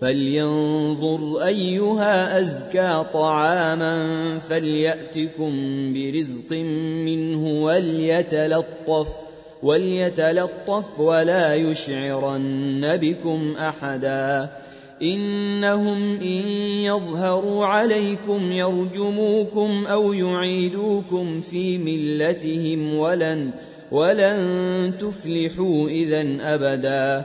فلينظر أيها أزكى طعاما فليأتكم برزق منه وليتلطف وليتلطف ولا يشعرن بكم أحدا. إنهم إن يظهروا عليكم يرجموكم أو يعيدوكم في ملتهم ولن ولن تفلحوا إذا أبدا.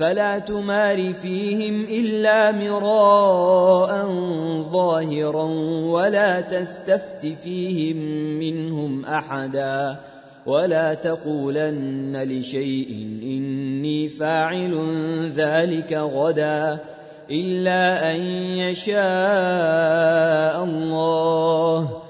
فلا تمار فيهم إلا مراء ظاهرا ولا تستفت فيهم منهم أحدا ولا تقولن لشيء إني فاعل ذلك غدا إلا أن يشاء الله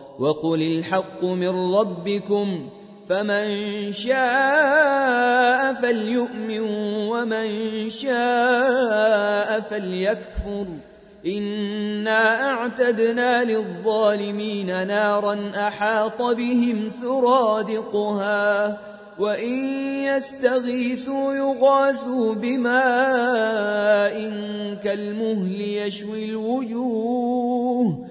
وقل الحق من ربكم فمن شاء فليؤمن ومن شاء فليكفر إنا أعتدنا للظالمين نارا أحاط بهم سرادقها وإن يستغيثوا يغاثوا بماء كالمهل يشوي الوجوه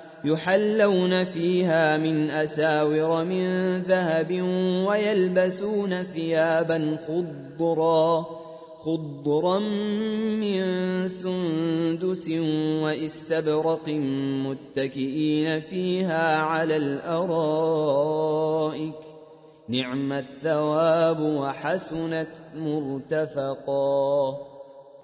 يحلون فيها من أساور من ذهب ويلبسون ثيابا خضرا خضرا من سندس واستبرق متكئين فيها على الأرائك. نعم الثواب وحسنت مرتفقا.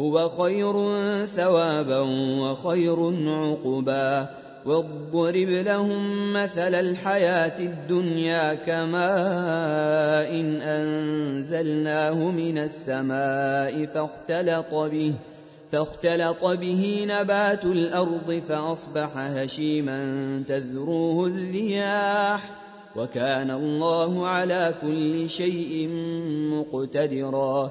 هو خير ثوابا وخير عقبا واضرب لهم مثل الحياة الدنيا كماء إن أنزلناه من السماء فاختلط به فاختلط به نبات الأرض فأصبح هشيما تذروه الرياح وكان الله على كل شيء مقتدرا.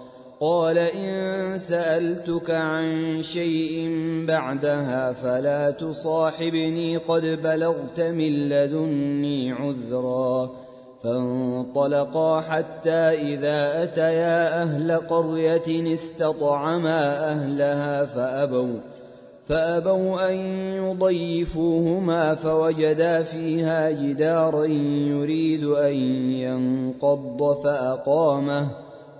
قال إن سألتك عن شيء بعدها فلا تصاحبني قد بلغت من لدني عذرا فانطلقا حتى إذا أتيا أهل قرية استطعما أهلها فأبوا فأبوا أن يضيفوهما فوجدا فيها جدارا يريد أن ينقض فأقامه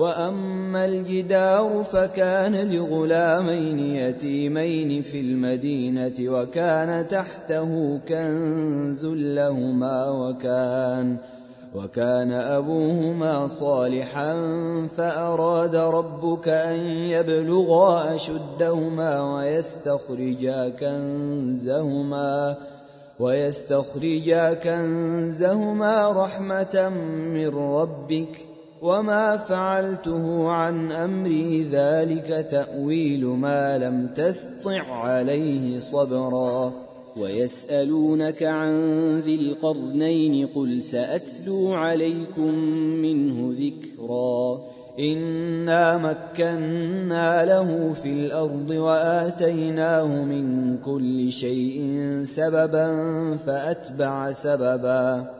وأما الجدار فكان لغلامين يتيمين في المدينة وكان تحته كنز لهما وكان وكان أبوهما صالحا فأراد ربك أن يبلغا أشدهما ويستخرجا كنزهما ويستخرجا كنزهما رحمة من ربك وما فعلته عن أمري ذلك تأويل ما لم تسطع عليه صبرا ويسألونك عن ذي القرنين قل سأتلو عليكم منه ذكرا إنا مكنا له في الأرض وآتيناه من كل شيء سببا فأتبع سببا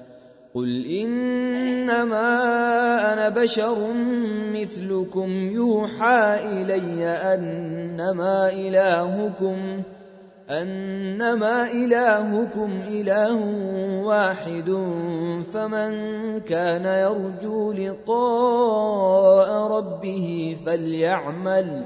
قل إنما أنا بشر مثلكم يوحى إلي أنما إلهكم أنما إلهكم إله واحد فمن كان يرجو لقاء ربه فليعمل